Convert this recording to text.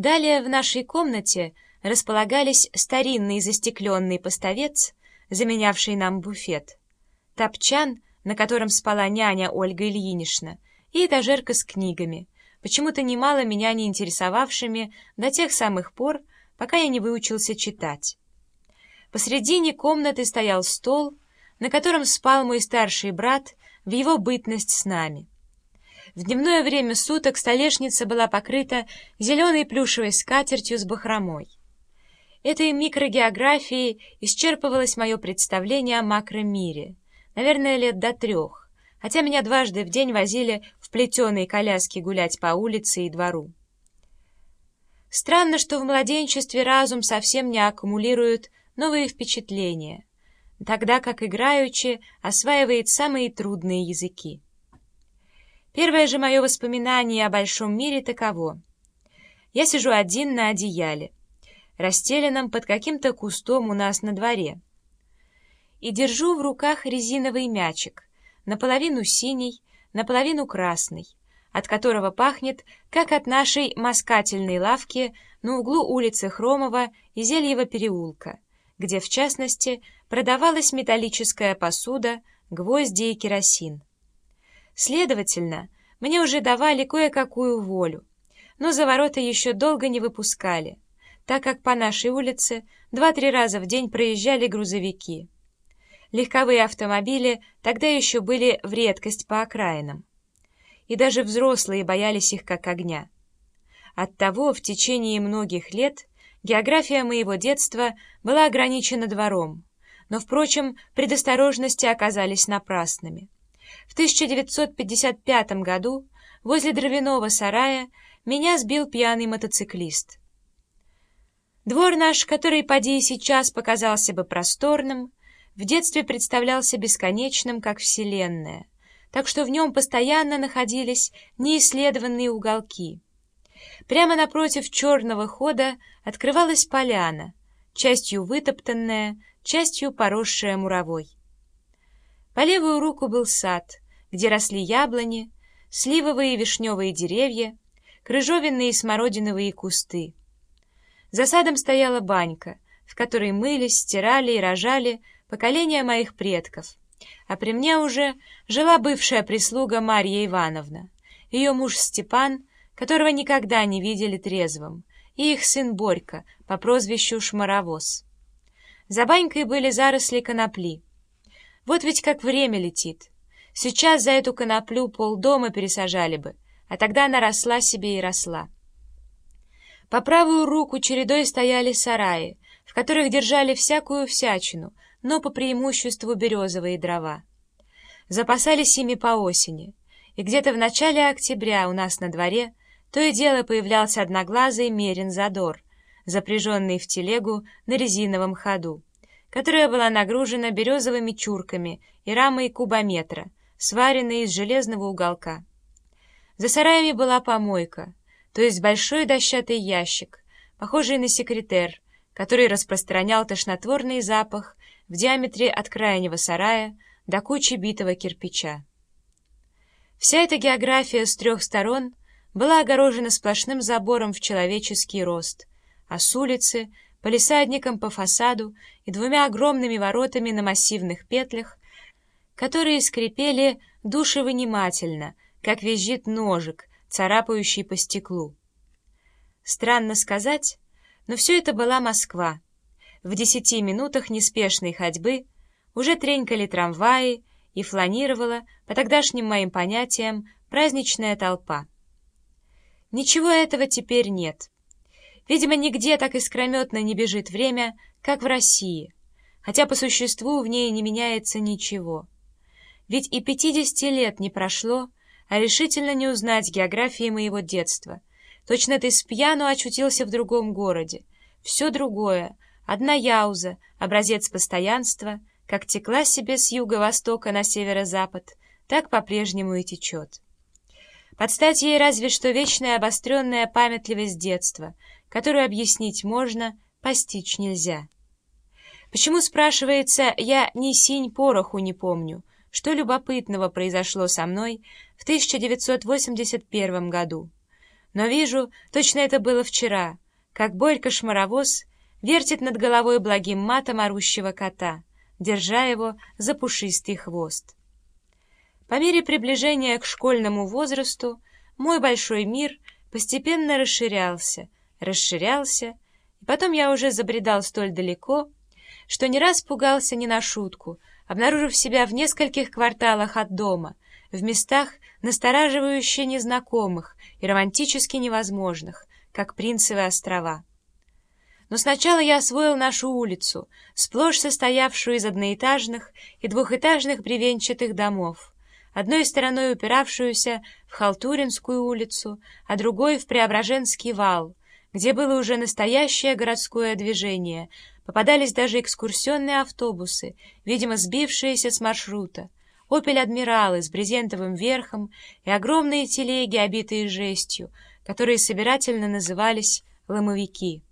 Далее в нашей комнате располагались старинный застекленный поставец, заменявший нам буфет, топчан, на котором спала няня Ольга Ильинична, и этажерка с книгами, почему-то немало меня не интересовавшими до тех самых пор, пока я не выучился читать. Посредине комнаты стоял стол, на котором спал мой старший брат в его бытность с нами. В дневное время суток столешница была покрыта зеленой плюшевой скатертью с бахромой. Этой микрогеографией исчерпывалось мое представление о макромире, наверное, лет до трех, хотя меня дважды в день возили в плетеные коляски гулять по улице и двору. Странно, что в младенчестве разум совсем не аккумулирует новые впечатления, тогда как играючи осваивает самые трудные языки. Первое же мое воспоминание о большом мире таково. Я сижу один на одеяле, расстеленном под каким-то кустом у нас на дворе, и держу в руках резиновый мячик, наполовину синий, наполовину красный, от которого пахнет, как от нашей москательной лавки на углу улицы Хромова и Зельева переулка, где, в частности, продавалась металлическая посуда, гвозди и керосин. Следовательно, мне уже давали кое-какую волю, но за ворота еще долго не выпускали, так как по нашей улице два-три раза в день проезжали грузовики. Легковые автомобили тогда еще были в редкость по окраинам. И даже взрослые боялись их как огня. Оттого в течение многих лет география моего детства была ограничена двором, но, впрочем, предосторожности оказались напрасными. В 1955 году возле дровяного сарая меня сбил пьяный мотоциклист. Двор наш, который, поди, сейчас показался бы просторным, в детстве представлялся бесконечным, как Вселенная, так что в нем постоянно находились неисследованные уголки. Прямо напротив черного хода открывалась поляна, частью вытоптанная, частью поросшая муровой. По левую руку был сад, где росли яблони, сливовые и вишневые деревья, крыжовенные и смородиновые кусты. За садом стояла банька, в которой мылись, стирали и рожали поколения моих предков. А при мне уже жила бывшая прислуга Марья Ивановна, ее муж Степан, которого никогда не видели трезвым, и их сын Борька по прозвищу Шмаровоз. За банькой были заросли конопли. Вот ведь как время летит. Сейчас за эту коноплю полдома пересажали бы, а тогда она росла себе и росла. По правую руку чередой стояли сараи, в которых держали всякую всячину, но по преимуществу березовые дрова. Запасались ими по осени, и где-то в начале октября у нас на дворе то и дело появлялся одноглазый мерин задор, запряженный в телегу на резиновом ходу, которая была нагружена березовыми чурками и рамой кубометра, сваренной из железного уголка. За сараями была помойка, то есть большой дощатый ящик, похожий на секретер, который распространял тошнотворный запах в диаметре от крайнего сарая до кучи битого кирпича. Вся эта география с трех сторон была огорожена сплошным забором в человеческий рост, а с улицы — полисадником по фасаду и двумя огромными воротами на массивных петлях, которые скрипели душевынимательно, как визжит ножик, царапающий по стеклу. Странно сказать, но все это была Москва. В десяти минутах неспешной ходьбы уже тренькали трамваи и фланировала, по тогдашним моим понятиям, праздничная толпа. Ничего этого теперь нет. Видимо, нигде так искрометно не бежит время, как в России, хотя по существу в ней не меняется ничего. Ведь и пятидесяти лет не прошло, а решительно не узнать географии моего детства. Точно ты с пьяну очутился в другом городе. Все другое, одна яуза, образец постоянства, как текла себе с юго-востока на северо-запад, так по-прежнему и течет. Под стать ей разве что вечная обостренная памятливость детства, которую объяснить можно, постичь нельзя. Почему, спрашивается, я ни синь пороху не помню, что любопытного произошло со мной в 1981 году. но вижу, точно это было вчера, как Борька-шмаровоз вертит над головой благим матом орущего кота, держа его за пушистый хвост. По мере приближения к школьному возрасту мой большой мир постепенно расширялся, расширялся, и потом я уже забредал столь далеко, что не раз пугался не на шутку, обнаружив себя в нескольких кварталах от дома, в местах, настораживающе незнакомых и романтически невозможных, как Принцевы острова. Но сначала я освоил нашу улицу, сплошь состоявшую из одноэтажных и двухэтажных бревенчатых домов, одной стороной упиравшуюся в Халтуринскую улицу, а другой в Преображенский вал, где было уже настоящее городское движение, попадались даже экскурсионные автобусы, видимо, сбившиеся с маршрута, «Опель-адмиралы» с брезентовым верхом и огромные телеги, обитые жестью, которые собирательно назывались «ломовики».